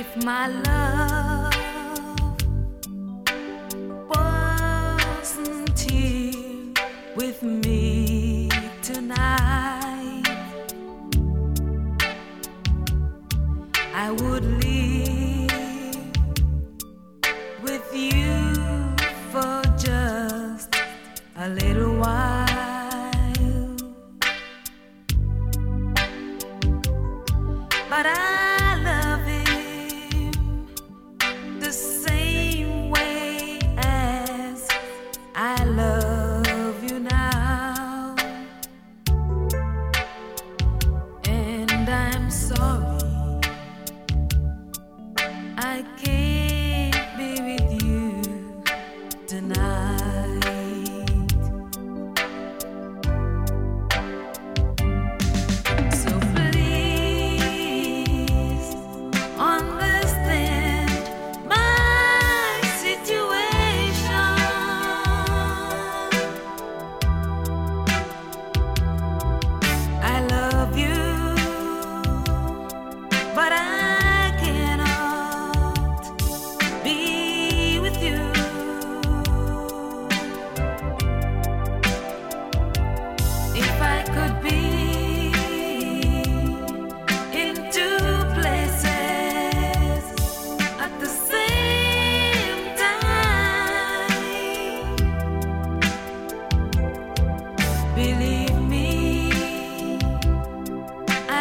If my love wasn't here with me tonight, I would live with you for just a little while. again.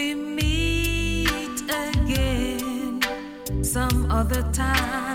we meet again some other time.